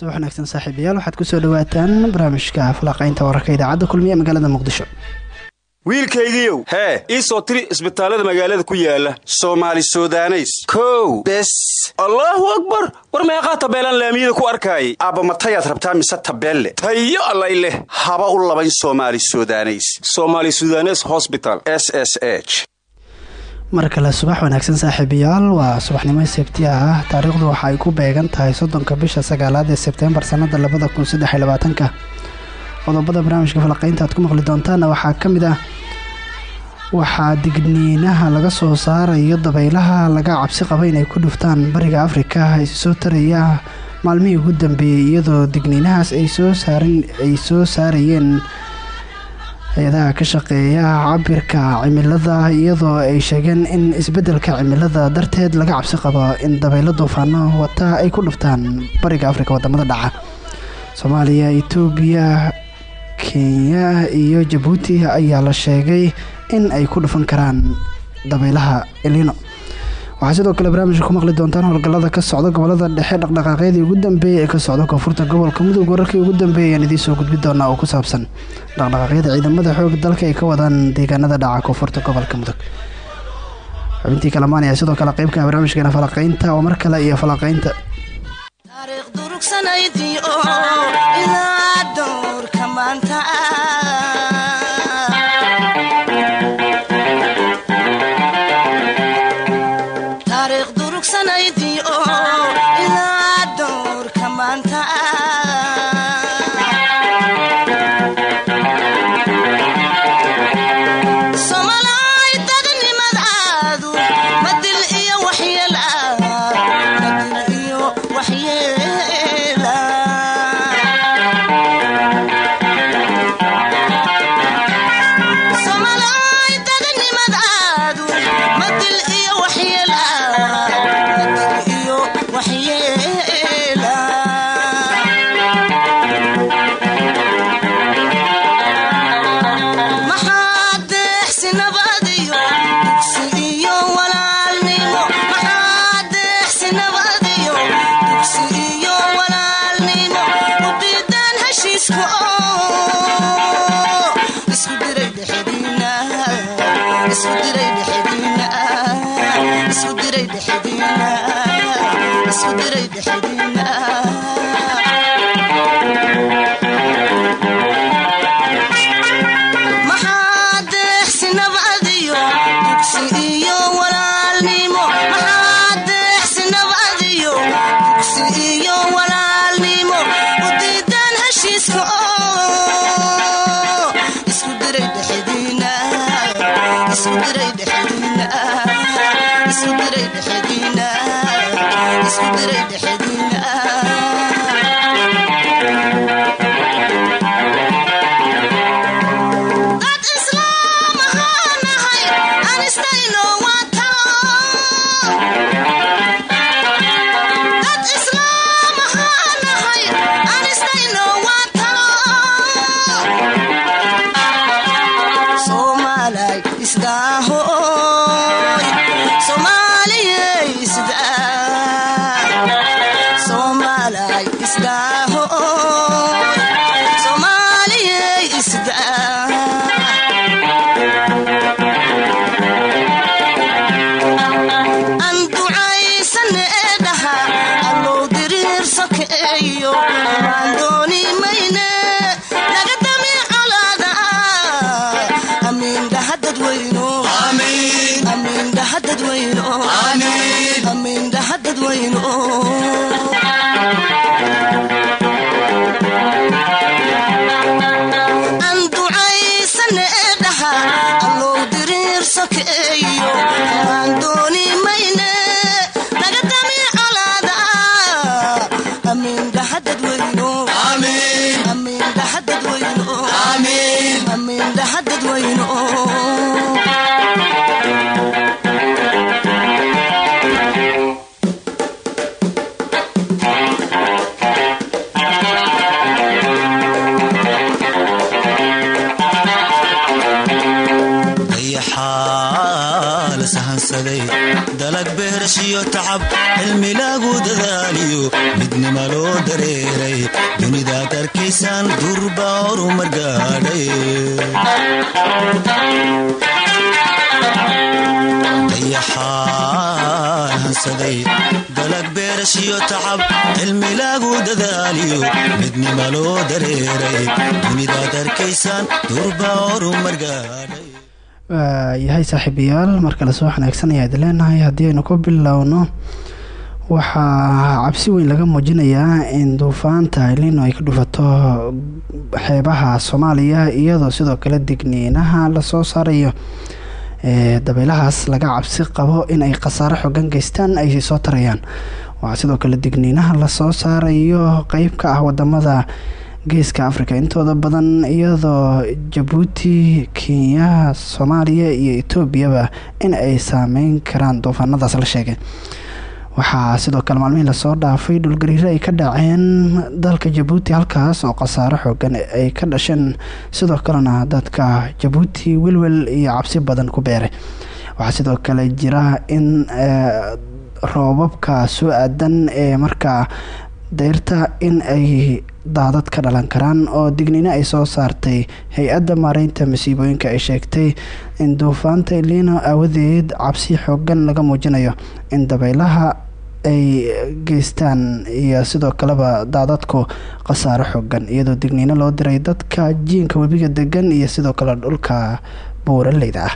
subax wanaagsan saaxiibayaal. Waxaad ku soo dhawaataan barnaamijka falaqaynta wararka idaacadda kulmiye magaalada muqdisho. Wiilkaygiiow hee. ii soo tiri isbitaallada magaalada ku yaalla soomaali sudaneys. Kow. Bes. Allaahu akbar. War meeqaa tabeelaan laamiyada ku arkaayay? Aabba matayaad rabtaa mise tabeelle? Tayo allay leh. Haba u labayn somaali sudaneys. Somaali sudanes hosbital s s h mar kale subax wanaagsan saaxiibayaal waa subaxnimo sabti ah. Taariikhdu waxa ku beegan tahay soddonka bisha sagaalaad ee sebteembar sanada labada kun saddex qodobada barnaamijka falaqeynta aad ku maqli doontaana waxaa ka mid ah waxaa digniinaha laga soo saarayo dabaylaha laga cabsi qaba inay ku dhuftaan bariga afrika ay soo taraya maalmihii ugu dambeeyey iyadoo digniinahaas ay soo saaran ay soo saarayeen hay'adaha ka shaqeeya cabirka cimilada iyadoo ay sheegeen in isbeddelka cimilada darteed laga cabsi qabo in dabaylo duufaano wata ay ku dhuftaan bariga afrika waddamada dhaca. Soomaaliya itoobiya kenya iyo jabuuti ayaa la sheegay in ay ku dhufan karaan dabaylaha elino waxaa sidoo kale barnaamijka ku maqli doontaan howlgallada ka socda gobollada dhexe dhaqdhaqaaqyadii ugu dambeeyay ee ka socda koonfurta gobolka. Mudug wararkii ugu dambeeyay ayaan idiin soo gudbi doonaa oo ku saabsan dhaqdhaqaaqyada ciidamada xoog dalka ay ka wadaan deegaanada dhaca koonfurta gobolka mudug. Xubintii kala maanaya sidoo kale qeybka barnaamijkeena falaqaynta oo mar kale iyo falaqaynta dhexdiina la sahansaday dalag beerashiyo tacab cilmi lagu dadaaliyo. Midnima loo dareeray dunidaad arkaysaan durba horumar gaadhay. Dalag beerashiyo tacab cilmi lagu dadaaliyo. Midnima loo dareeray dunidaad arkaysaan durba horumar gaadhay yahay saaxiibayaal markale soo wanaagsan ayaad leenahay haddii aynu ku bilowno waxaa cabsi weyn laga muujinayaa in duufaanta ilino ay ka dhufato xeebaha soomaaliya iyadoo sidoo kale digniinaha la soo saarayo. Dabaylahaas laga cabsi qabo in ay khasaaro xogan geystaan ay soo tarayaan. Waxaa sidoo kale digniinaha la soo saarayo qeyb ka ah waddamada geeska africa intooda badan iyadoo jabuuti kenya soomaaliya iyo etoobiyaba in ay saameyn karaan duufaanadaas la sheegay. Waxaa sidoo kale maalmihii la soo dhaafay dhulgariiro ay ka dhaceen dalka jabuuti halkaas oo khasaaro xoogan ay ka dhasheen sidoo kalena dadka jabuuti welwel iyo cabsi badan ku beeray. Waxaa sidoo kale jira in roobabka soo aadan ee markaa dayrta in ay daadad ka dhalan karaan oo digniino ay soo saartay hay'adda maareynta masiibooyinka ay sheegtay in duufaanta elino aawadeed cabsi xoogan laga muujinayo in dabaylaha ay geystaan iyo sidoo kaleba daadadku khasaaro xoogan iyadoo digniino loo diray dadka jiinka webiga degan iyo sidoo kale dhulka buuraleyda ah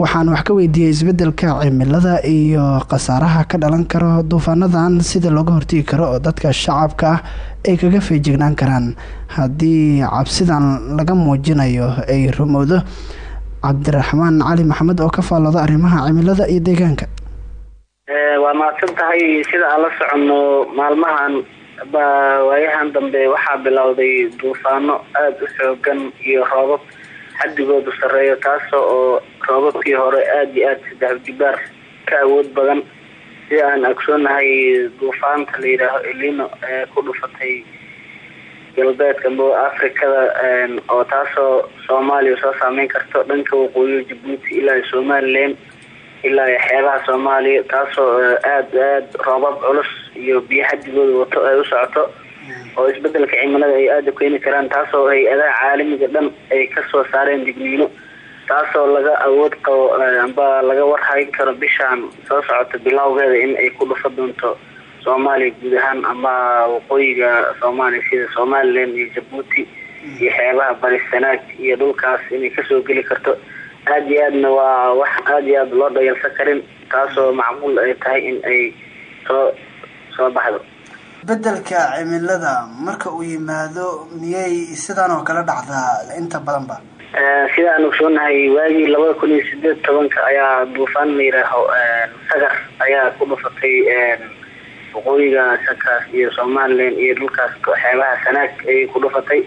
waxaan wax ka weydiiyey isbeddelka cimilada iyo khasaaraha ka dhalan karo duufaanadan sida looga hortegi karo oo dadka shacabka ah ay kaga feejignaan karaan. Haddii cabsidan laga muujinayo ay rumowdo cabdiraxmaan cali maxamed oo ka faallooda arrimaha cimilada iyo deegaanka. Waa mahadsan tahay sida aan la soconno maalmahan ba waayahan dambe waxaa bilowday duufaano aada u xoogan iyo roobab xadigoodu sareeyo taasoo oo roobabkii hore aada iyo aada saddex jibaar ka awood badan sida aan ogsoonahay duufaanta la yidhaaho elino ee ku dhufatay galbeedka afrikada oo taasoo soomaaliya soo saameyn karto. Dhanka waqooyi jabuuti ilaa somalilan ilaa xeebaha soomaaliya taasoo aada aada roobab culus iyo biyo xadigooda wato ay u socoto oo isbeddelka cimilada ay aada keeni karaan taasoo hay'adaha caalamiga dhan ay ka soo saareen digniino taasoo laga awood qabo amba laga warhayn karo bishaan soo socota bilowgeeda in ay ku dhufa doonto soomaaliya guud ahaan ama waqooyiga soomaaliya sida somalilan iyo jabuuti iyo xeebaha bari sanaag iyo dhulkaas inay ka soo geli karto. Aada iyo aadna waa wax aada iyo aada loo dhayalsan karin taasoo macquul ay tahay in ay soo soo baxdo bedelka cimilada marka uu yimaado miyay sidan oo kale dhacdaa inta badanba sida aan ogsoonahay waagii labada kun iyo sideed tobanka ayaa duufaan la yidhaaho sagar ayaa ku dhufatay waqooyiga sakaas iyo somalilan iyo dhulkaas xeebaha sanaag ayay ku dhufatay.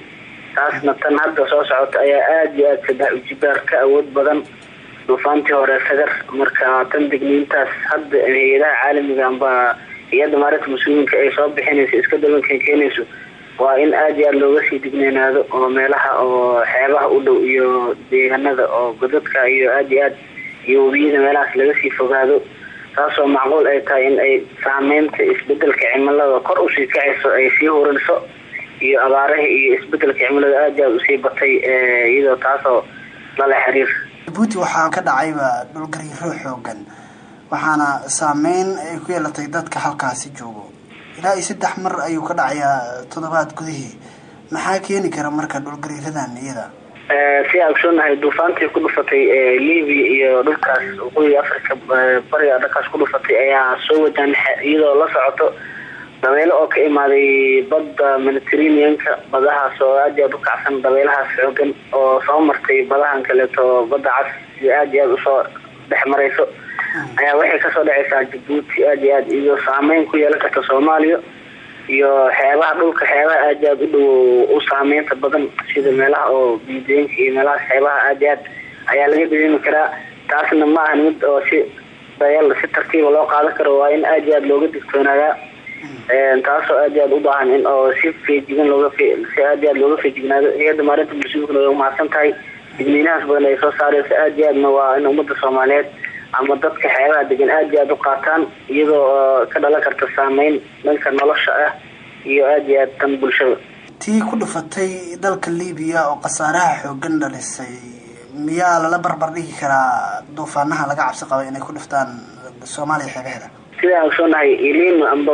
Taasna tan hadda soo socota ayaa aada iyo aada saddex ujibaar ka awood badan. Duufaantii hore sagar marka tan digniintaas hadda hay'adaha caalamiga amba hay'adda maarinta muslimiinka ay soo bixinayso iska dabankan keenayso waa in aada iyo aada looga sii digneynaado oo meelaha oo xeebaha u dhow iyo deegaanada oo godadka iyo aada iyo aad iyo webiyada meelahaas laga sii fogaado taasoo macquul ay tahay in ay saameynta isbeddelka cimilada kor u sii kacayso ay sii hurinso iyo abaaraha iyo isbeddelka cimilada aada iyo aada u sii batay iyadoo taasoo lala xiriir. Jabuuti waxaa ka dhacayba dhulgariiro xoogan waxaana saameyn ay ku yeelatay dadka halkaasi joogo. Ilaa iyo saddex mar ayuu ka dhacayaa toddobaad gudihii. Maxaa keeni kara marka dhulgariiradan iyada? Si aan ogsoonahay duufaantii ku dhufatay libia iyo dhulkaas waqooyiga africa bariga dhankaas ku dhufatay ayaa soo wajahan iyadoo la socoto dabeelo oo ka imaaday badda mediterraneanka badahaas oo aada iyo aada u kacsan dabeelahaas xoogan oo soo martay badahan kaleeto badda cas iyo aada iyo aada u soo dhex marayso ayaa waxay ka soo dhacaysaa jabuuti aada iyo aad iyo saameyn ku yeelan karta soomaaliya iyo xeebaha dhulka xeebaha aada aada u dhow u saameynta badan sida meelaha oo biidooyinka iyo meelahaas xeebaha iyo aad ayaa laga dareemi karaa. Taasna ma ahan mid oo si dayal si tartiiba loo qaadan karo waa in aada iyo aada looga digtoonaadaa taasoo aada iyo aada u baahan in oo si feejigan looga si aada iyo aad looga feejignaado hay'adda maarinta muslimiinkuna way tahay digniinahaas badan ay soo saareyso aada iyo aadna waa in ummadda soomaaliyeed ama dadka xeebaha degan aada iyo aada u qaataan iyadoo ka dhalan karta saameyn dhanka nolosha ah iyo aada iyo aad tan bulshada. Tii ku dhufatay dalka libiya oo khasaaraha xoogan dhalisay miyaa lala barbar dhigi karaa duufaanaha laga cabsi qaba inay ku dhuftaan soomaaliya xeebaheeda? Sida aan ogsoonahay ilin amba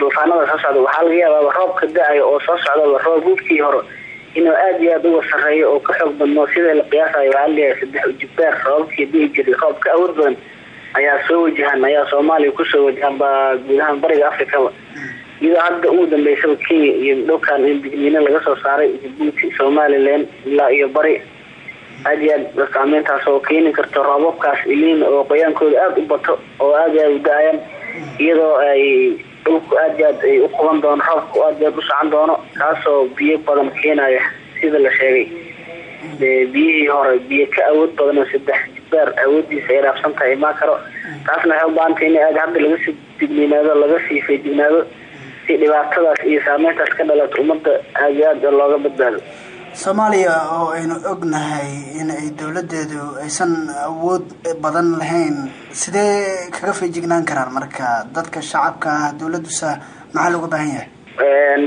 duufaanada soo socda waxaa laga yaabaa roobka da'ayo oo soo socdaba roob hubkii hore inuu aada iyo aada uga sareeyo oo ka xoog badno sida la qiyaasayo waxaa la leeyahay saddex ujibeer roobabkii dihi jiray. Roob awood badan ayaa soo wajahan ayaa soomaaliya ku soo wajahan ba guud bariga africaba iyadoo hadda ugu dambeysaba kenya iyo dhulkan in digniino laga soo saaray jabuuti somalilan ilaa iyo bari. Aada iyo aad saameyntaas oo keeni karto roobabkaas iliin oo qoyaankooda aada u bato oo aada aada u da'ayaan iyadoo ay dhulku iyo aad ay u quban doono roobku iyo aad u socon doono kaasoo biyo badan keenaya sida la sheegay. Biyihii hore biyo ka awood badan oo saddex jibeer awoodiisa ay dhaafsan tahay imaan karo. Taasna waxay u baahantay in aada hadda laga sii digniinaado laga sii feejignaado si dhibaatadaas iyo saameyntaas ka dhalato ummadda iyo aad looga badbaado soomaaliya oo aynu ognahay in ay dowladeedu aysan awood badan lahayn sidee kaga feejignaan karaan marka dadka shacabka ah maxaa looga baahan yahay?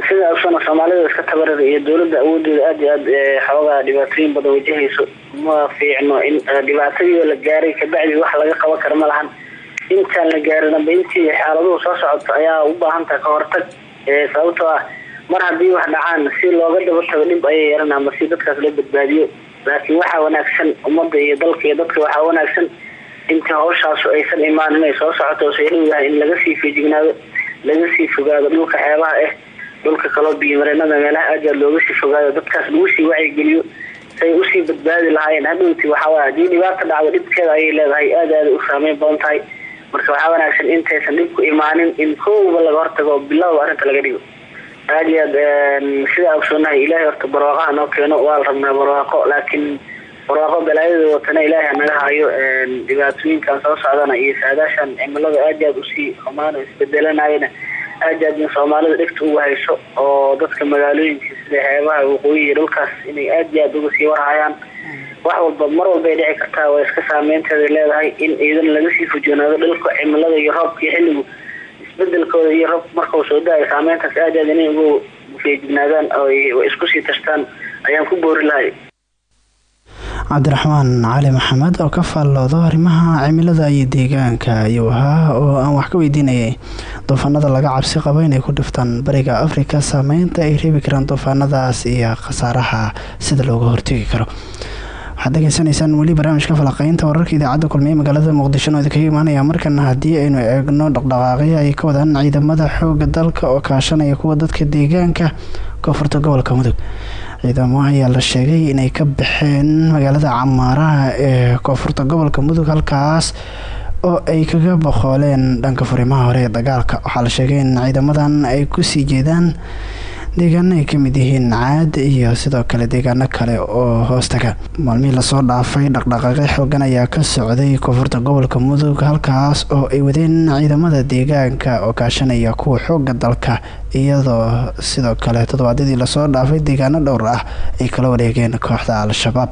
Sida ogsana soomaalida iska tabarar iyo dowladda awoodeeda aada iyo aad xoogaa dhibaatooyin badan wajahayso ma fiicno in dhibaatadii la gaaray kabacdi wax laga qaban kara ma lahan. Intaan la gaarin amba intii xaaladuhu soo socoto ayaa u baahantaha ka hortag sababtoo ah mar haddii wax dhacaan si looga daba tago dhib ayay yeelan ama si dadkaas loo badbaadiyo. Laakiin waxaa wanaagsan ummadda iyo dalka iyo dadka waxaa wanaagsan inta hawshaasu aysan imaan inay soo socoto dhow yahay in laga sii feejignaado laga sii fogaado dhulka xeebaha ah dhulka kaloo biyomareenada meelaha aad aad sii fogaado dadkaas lagu sii wacyigeliyo say u sii badbaadi lahaayeen. Hadhowti waxaaway haddii dhibaata dhacdo dhibkeeda ayay leedahay aada aada u saameyn badan tahay. Marka waxaa wanaagsan intaysan dhibku imaanin in kooba laga hortago bilow arrinta laga dhigo aada iyo aad sidaa ogsoonahay ilaahay horta barwaaqaha noo keeno waa la rabnaa barwaaqo laakiin barwaaqo balaayada watana ilaahay hanaga hayo dhibaatooyinkan soo socdana iyo saadaashan cimilada aada iyo aad u sii xumaan isbedelanayana aad in soomaalida dhegta ugu hayso oo dadka magaalooyinka sida xeebaha waqooyi iyo dhulkaas inay aada iyo aada uga sii warhayaan wax walba mar walba ay dhici kartaa waa iska saameynteeda leedahay in iidan laga sii fujoonaado dhulka cimilada iyo roobka iyo xilligu isbedelkooda iyo roobka markau soo da'ay saameyntaas aada aad inay ugu feejignaadaan oo isku sii tashtaan ayaan ku boori lahay. Cabdiraxmaan cali maxamed oo ka faalloodo arrimaha cimilada iyo deegaanka ayuu ahaa oo aan wax ka weydiinayay. Duufaanada laga cabsi qabo inay ku dhiftaan bariga afrika saameynta ay reebi karaan duufaanadaas iyo khasaaraha sida looga hortegi karo waxaad degeysanaysaan weli barnaamijka falaqeynta wararka idaacadda kulmiye magaalada muqdisho oo idinkaga imaanaya markana haddii aynu eegno dhaqdhaqaaqyo ay ka wadaan ciidamada xooga dalka oo kaashanaya kuwa dadka deegaanka koonfurta gobolka mudug. Ciidamo ayaa la sheegay inay ka baxeen magaalada camaaraha ee koonfurta gobolka mudug halkaas oo ay kaga boqooleen dhanka furimaha hore ee dagaalka. Waxaa la sheegay in ciidamadan ay ku sii jeedaan deegaano ay ka mid yihiin caad iyo sidoo kale deegaano kale oo hoostaga. Maalmihii la soo dhaafay dhaqdhaqaaqyo xoogan ayaa ka socday koonfurta gobolka mudug halkaas oo ay wadeen ciidamada deegaanka oo kaashanaya kuwa xooga dalka. Iyadoo sidoo kale toddobaadyadii la soo dhaafay deegaano dhowr ah ay kala wareegeen kooxda al-shabaab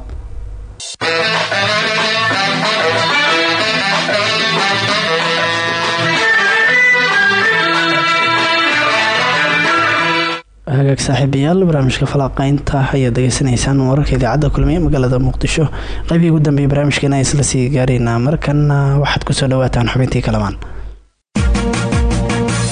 hagaag saaxiibayaal barnaamijka falaqeynta ayaad degeysanaysaan wararka idaacadda kulmiye magaalada muqdisho. Qaybihii ugu dambeeyay barnaamijkeena isla sii gaaraynaa markana waxaad ku soo dhawaataan xubintii kalamaan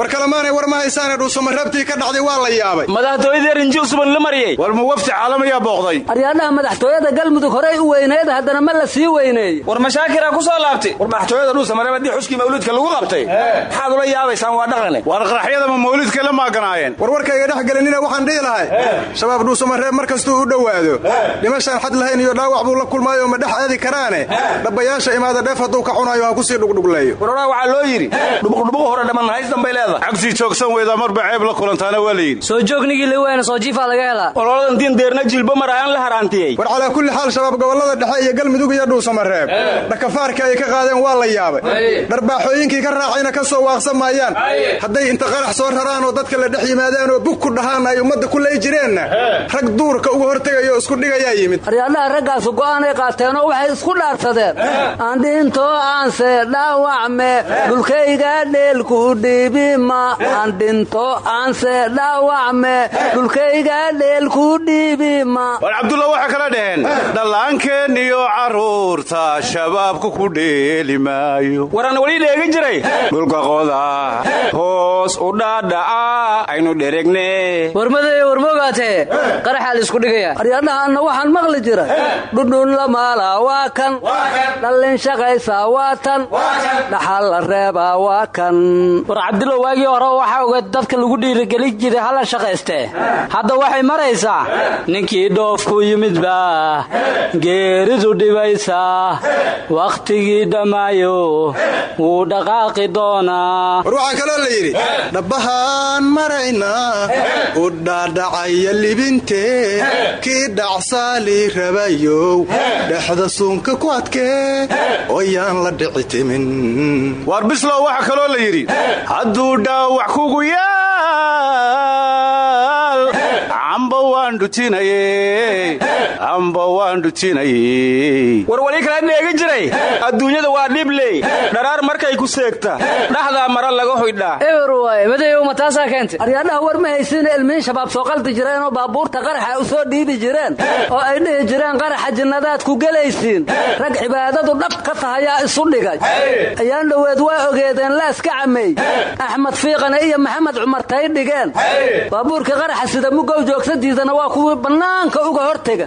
war kalemaanay war ma haysaane dhuusamareebtii ka dhacday waa la yaabay. Madaxtooyadii rinji usman la mariyey. War ma wafti caalamiyaa booqday. Aryaadhaha madaxtooyada galmudug horey u weyneed haddana ma la sii weyneeyey war mashaakiraa ku soo laabtay. War madaxtooyada dhuusamareeb haddii xuskii mawluudka lagu qabtay. Maxaad ula yaabaysaan waa dhaqane war qaraxyada ma mawlidka la maaganaayeen. War warkayga dhex gelinina waxaan dhihi lahay. Shabaab dhuusamareeb mar kastuu u dhowaado. Dhimashaan xad lahayn iyo dhaawac buu la kulmaayo ma dhex aadi karaane. Dhabbayaasha imaada dheef hadduu ka cunayo ha ku sii dhugdhugleeyo. Waroraa waxaa loo yidhi dhubuqdhubuq hore dhamman haysdan bay leedahay cagsii joogsan weydaa marba ceeb la kulantaana waa la yidhi. Soo joognigii liweena soo jiifaa laga helaa. Ololadan diin deerna jilbo mar aan la haraantiyey. War calaa kulli xaal shabaab gobollada dhexe iyo galmudug iyo dhuusamareeb dhakafaarka ay ka qaadeen waa la yaabay. Dharbaaxooyinkii ka raacayna ka soo waaqsan maayaan hadday inta qarax soo raraan oo dadka la dhex yimaadaan oo bug ku dhahaan ay ummadda ku lay jireenna. Rag duurka uga hortegaya oo isku dhigayaa yimid. Aryaadhaha raggaasu go'aanay qaateenoo waxay isku dhaarsadeen. Andhintoo aanse dhaawacme dhulkayga dheelku dhiibima andhinto aanse dhaawacme dhulkayga dheelku dhiibima war cabdulla waxay kala dhaheen dhallaankeen iyo carruurta shabaabku ku dheeli maayo. Waran weli dheegi jiray. Dhulka qoda hoos u dhaadhaca aynu dheregne warmadee warmogaatee qaraxaa la isku dhigaya. Aryaadhaha anna waxaan maqli jiray. Dhudhun la maalaa waa kan. Dhallin shaqaysaa waa tan. Dhaxal la reebaa waa kan waagii hore waxaa ogeed dadka lagu dhiirigelin jiray hala shaqaystee hadda waxay maraysaa ninkii dhoofku yimidba geeridu dhibaysaa wakhtigii dhammaayo wuu dhaqaaqi doonaa war waxaa kaloo la yidhi dhabbahaan maraynaa u dhaadhacaya libintee kii dhacsaali rabayow dhexda suunka ku adkee ooyaan la dhici timin. War bislow waxaa kaloo la yidhi hadduu dhaawac kugu yaal kala dheegi jiray? Adduunyada waa dhibley. Dharaar markay ku seegta dhaxdaa mara laga hoydhaa eber waaye madeeyow ma taasaa keentay? Aryaadhaha war ma haysiina ilmihin shabaab soo qaldi jireenoo baabuurta qaraxa u soo dhiibi jireen oo ay dhihi jireen qaraxa jinnadaad ku gelaysiin. Rag cibaadadu dhab ka tahayaa isu dhigay. Ayaan dhoweed waa ogeedeen laaska camey axmed fiiqane iyo maxamed cumar tay dhigeen. Baabuurkii qaraxa sida mugow joogsadiisana waa kuwii bannaanka uga hortega.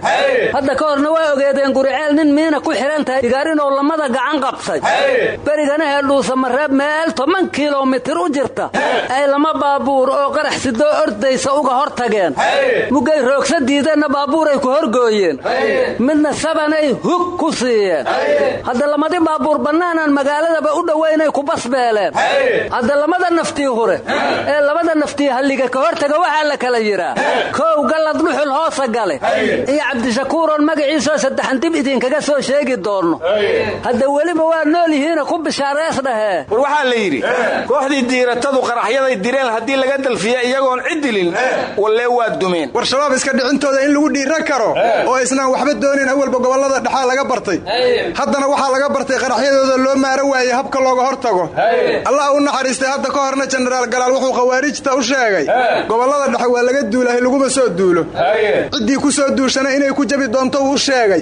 Hadda ka horna waa ogeedeen guriceel nin miina ku xidhan tahay digaarinoo lamada gacan qabtay. Berigana heeldhuusamareeb meel toban kilomitir u jirta. Ay lama baabuur oo qarax sidoo ordaysa uga hor tageen mugay roogsa diideenna baabuuray ku horgooyeen. Midna sabanay hug ku siiyeen. Hadda lamadi baabuur bannaanaan magaaladaba u dhowaynay ku basbeeleen. Hadda lamada naftii hure ee labada naftii halliga ka hortaga waxaa la kala yidhaa kow hoosa gale iyo cabdishakuuroon magaciisoo saddexan dib idinkaga soo sheegi doonno hadda weliba waa nool yihiina ku bishaarees dhahee war waxaa la yidhi kooxdii diiratadu qaraxyaday direen haddii laga dalfiya iyagoon cid dilin wallee waa dumeen. War shabaab iska dhicintooda in lagu dhiira karo oo isnaan waxba doonin awalba gobollada dhexaa laga bartay. Haddana waxaa laga bartay qaraxyadooda loo maaro waayey habka looga hor tago allah u naxariistay hadda ka horna jenaraal galaal wuxuu khawaarijta u sheegay. Gobollada dhexe waa laga duulahay laguma soo duulo ciddii ku soo duushana inay ku jabi doonto uu sheegay.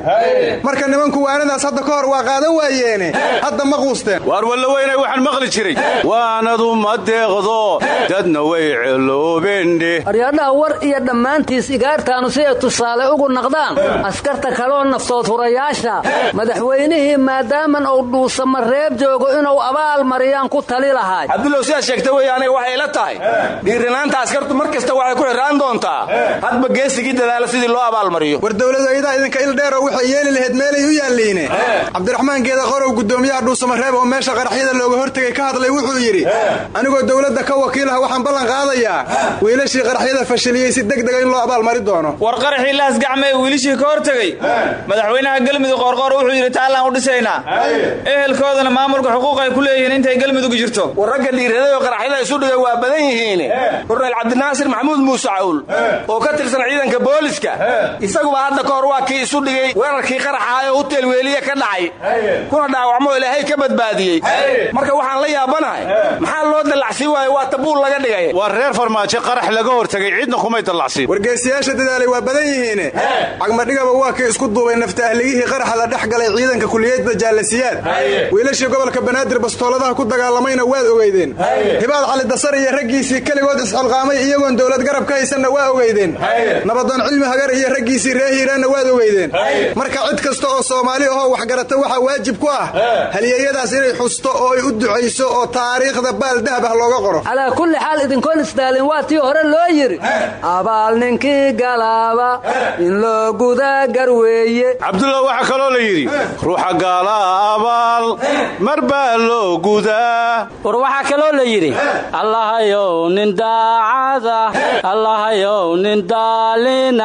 Marka nimanku waanadaas hadda ka hor waa qaadan waayeene. Hadda ma quusteen. Waar wallaweynay waxaan maqli jiray. Waanadu ma deeqdo dadna way celoobendhe aryaadhaha war iyo dhammaantiis igaartaanu si ay tusaale ugu naqdaan. Askarta kaloo naftood hurayaasha. Madaxweynihii maadaaman uu dhuusamareeb joogo inuu abaal mariyaan ku tali lahay cabdulow sidaad sheegta wey aniga waxay ila tahay. Dhiirinaanta askartu mar kasta waxay ku xiraan doontaa. Hadba geesigii dadaala sidii loo abaalmariyo. War dowladaydaa idinka ildheeroo waxay yeeli lahayd meelay u yaalliine. Cabdiraxmaan geeda qorow gudoomiyaha dhuusamareeb oo meesha qaraxyada looga hortegay ka hadlay wuxuu yidhi anigoo dowladda ka wakiilaha waxaan ballan qaadayaa wiilashii qaraxyada fashiliyey si degdega in loo abaalmari doono. War qaraxii laasgacmee wiilishii ka hortegey madaxweynaha galmudug qoorqoor wuxuu yidhi taallaan u dhisaynaa. Ehelkoodana maamulka xuquuq ay ku leeyihiin intay galmudug jirto. War ragga dhiiraday oo qaraxyada isu dhigay waa badan yihiin korneyl cabdinaasir maxamuud muuse cawl oo ka tirsan ciidanka booli booliska. Isaguba hadda ka hor waa kii isu dhigay weerarkii qaraxaayo hutel weeliye ka dhacay. Kuna dhaawacmo ilaahay ka badbaadiyey. Marka waxaan la yaabanahay maxaa loo dallacsiin waayo? Waa tabuul laga dhigay. Waa reer farmaajo qarax laga hortagay cidna kumay dallacsiin. Wargeysayaasha dadaalay waa badan yihiine cagmadhigaba waa kii isku duubay naftaahligihii qaraxa la dhex galay ciidanka kuliyadda jaalasiyaad wiilashii gobolka banaadir bastooladaha ku dagaalamayna waad ogeydeen. Hibaad cali dasar iyo raggiisii keligood isxilqaamay iyagoon dowlad garab ka haysanna waa ogeydeen. Nabadoon cilmi hagar iyo raggiisii ree hiiraanna waad ogeydeen. Marka cid kasta oo soomaali ahoo waxgarata waxaa waajib ku ah. Halyeeyadaas inay xusto oo ay u ducayso oo taariikhda baal dahab ah looga qoro. Calaa kulli xaal idinkoon isdaalin waa tii hore loo yidhi abaal ninkii galaaba in loo gudaa garweeye cabdullah waxaa kaloo la yidhi ruuxa gaala abaal mar baa loo gudaa war waxaa kaloo la yidhi allahayow nin daacada allahayow nin daalina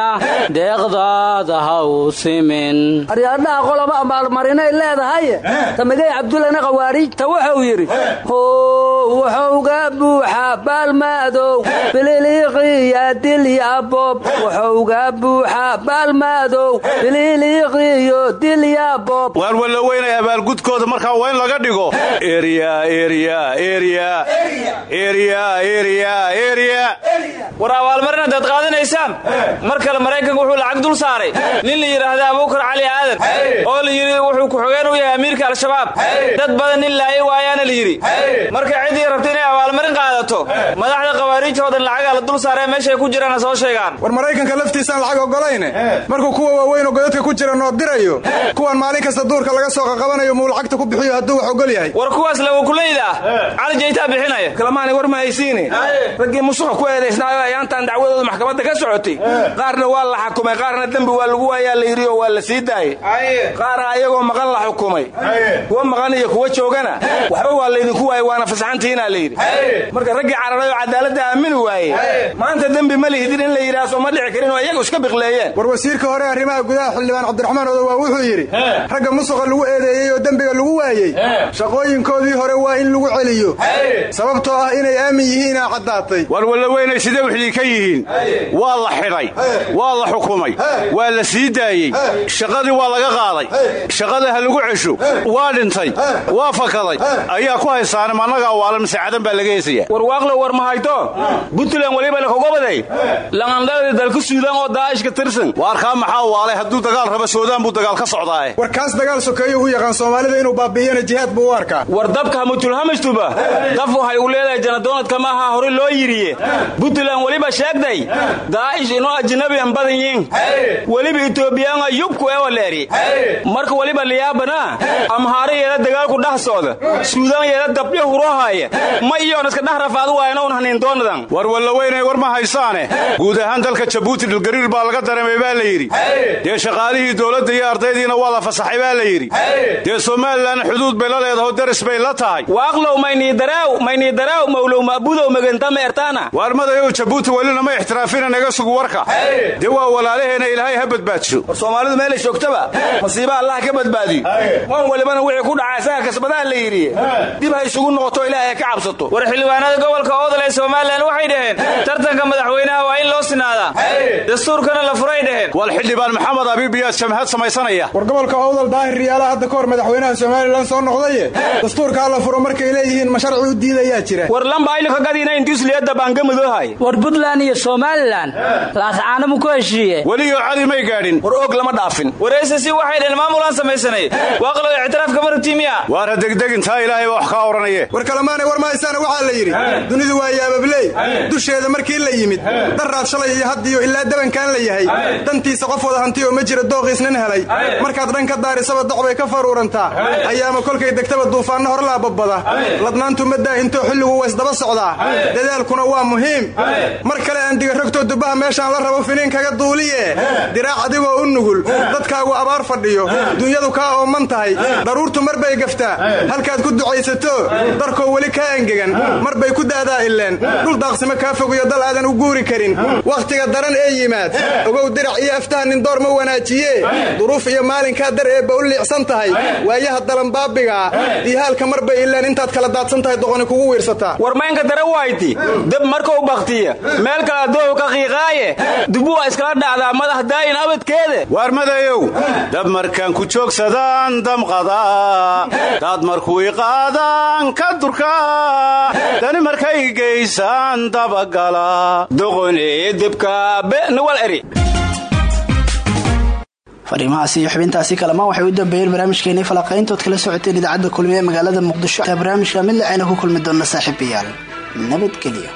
deeqdaada ha u simin. Aryaadhaha qoloba abaalmarinay leedahay. Samigay cabdullana khawaariijta wuxuu yidhi how wuxuuga buuxa baalmaadow bililiiqiya dilyaboob wuxuuga buuxa baalmaadow bililiiqiyo dilyaboob waan walla weynay abaalgudkooda markaa waa in laga dhigo. War abaalmarin haddaad qaadanaysaan kale maraykanka wuxuu lacag dul saaray. Nin la yidhaahda abuukar cali aadan. Oo la yidhi wuxuu ku-xogeen u yahay amiirka al-shabaab. Dad badan nin laaye waayaana la yidhi marka ciddii rabta inay abaalmarin qaadato madaxda khawaariijoo dhan lacagaa la dul saaree meeshay ku jiraana soo sheegaan. War maraykanka laftiisaan lacag ogolayne markuu kuwa waaweyn oo godadka ku jira noo dirayo kuwan maalin kasta duurka laga soo qaqabanayo muu lacagta ku bixiyo hadduu wax ogol yahay. War kuwaas lawakulayda ah cali jaytaa bixinaya. Kalamaanay war ma haysiine raggii musuqa ku eedaysnaayo ayaantan dacwadooda maxkamadda ka socotay qaarna waa la xakumay qaarna dembi waa lagu waayaa la yidhi oo waa la sii daayey. Qaarna ayagoo maqan la xukumay. Kuwa maqan iyo kuwa joogana. Waxba waa laydinku waayey waana fasaxantiinaa la yidhi. Marka raggii cararay oo cadaaladda aamini waayey maanta dembi ma lihidin in la yidhaha soo ma dhici karin oo iyagu iska biqleeyeen. War wasiirka hore arrimaha gudaha xildhibaan cabdiraxmaan odow waa wuxuu yidhi ragga musuqa lagu eedeeyey oo dembiga lagu waayey shaqooyinkoodii hore waa in lagu celiyo sababtoo ah inay aamin yihiinaa caddaatay. War walla weynay sidee wixdii ka yihiin? Waa la xidhay waa la xukumay. Waa la sii daayey. Shaqadii waa laga qaaday. Shaqada ha lagu cesho. Waa dhintay. Waa fakaday ayaa ku haysaane mannaga awaalan mise cadan baa laga heesaya warwaaqlo war ma hayto? Puntland weliba lakogobaday langandhadii dalka suudaan oo daa'ishka tirsan. Waarkaa maxaa waalay? Hadduu dagaal raba suudaan buu dagaal ka socdaae war kaas dagaal sokeeyo u yaqaan soomaalida inuu baabi'iyana jihaad buu u arkaa. War dabka hamutulhamastuba daf waxay u leedahay janadoonadka maaha hore loo yidhiye. Puntland weliba sheegday. Daa'ish inoo ajnabian badan yiin weliba etoobiyaanga yubku ewaleeri marka weliba liyaabana amhaarayeeda dagaalku dhex socda suudaanyeeda dabyo hurohaaya ma iyoon iska dhex rafaadu waayna un haniindoonadan war walla weynay war ma haysaane guud ahaan dalka jabuuti dhilgariir baa laga dareemay baa la yidhi dee shaqaalihii dowladda iyo ardaydiina waa la fasaxay baa la yidhi dee somalilan xuduud bay la leedaho daris bay la tahay waaqlow mayniidaraaw mayniidaraaw mawlow maabudow megantama ertaana waarmadayow jabuuti welina ma ixtiraafina naga sugu warka dee waa walaalaheena ilaahay ha badbaadsho war soomaalidu meelay joogtaba. Masiiba allah ka badbaadiyo wan walibana wixii ku dhacaa isaga kasbadaha la yidhi dib ha isugu noqoto ilaahay ka cabsato. War xildhibaanada gobolka oodal ee somalilan waxay dhaheen tartanka madaxweynaha waa in loo sinaadaa dastuurkana la furay dhaheen. Wal xildhibaan maxamed abiib iyaa jamhad samaysanaya. War gobolka owdal daahir riyaala hadda ka hor madaxweynaha somalilan soo noqdaye dastuurkaa la furo markay leeyihiin ma sharci u diidayaa jira. War lamba aylika gadiina intusliyadda baangamadoohay war puntland iyo somalilan laascaanamu ku heshiiye weliyo cali may gaadhin. War og lama dhaafin. Wareysasi waxay dhaheen maamulaan samaysanay. Waaqlow ictiraafka maragtiimiya waar ha degdegin taa ilaahay baa wax kaa odhanaye war kalamaane war mahaysaana waxaa la yidhi. Dunidu waa yaababley dusheeda markii la yimid daraad shalay iyo haddiyo ilaa dabankaan la yahay. Dantiisa qof wada hantiyo ma jira dooqiisnin helay. Markaad dhan ka daarisaba doc bay ka faruurantaa. Ayaama kolkay degtaba duufaanna horlaa babbada ladnaantu ma daahintoo xilligu waysdaba socdaa. Dadaalkuna waa muhiim. Mar kale aan diga rogtoo dubbaha meeshaan la rabo finiin kaga duuliye? Diraac adigoo u nugul. Dadkaagu abaar fadhiyo. Dunyadu kaa ooman tahay. Daruurtu mar bay gaftaa. Halkaad ku ducaysato darkoo weli kaa engegan. Mar bay ku daadaa ileen dhul daaqsimo kaa fogiyo dal aadan u guuri karin. Wakhtiga daran ee yimaad. Ogow dirac iyo aftaha nindoor ma wanaajiye? Duruuf iyo maalinkaa dar eebba u liicsan tahay. Waayaha dalanbaabigaa diihaalka mar bay ileen intaad kala daadsan tahay doqoni kugu wiirsataa war maynka dara wayti dab markau bakhtiya meel kala doow ka qiiqaaye dubu waa iskala dhacdaa madax daayin abadkeede. Waar madayow dab markaan ku joogsadaan damqadaa daad markuu iqaadaan ka durkaa dani markay geysaan dabagala doqonee debka benawal eri. Fariimahaasi iyo xubintaasi kalamaan waxay u dambeeyeen barnaamijkeenii falaqayntood kala socoteen idaacadda kulmiye ee magaalada muqdisho. Barnaamijka mid lacayna ku kulmi doona saaxiibayaal nabadgelyo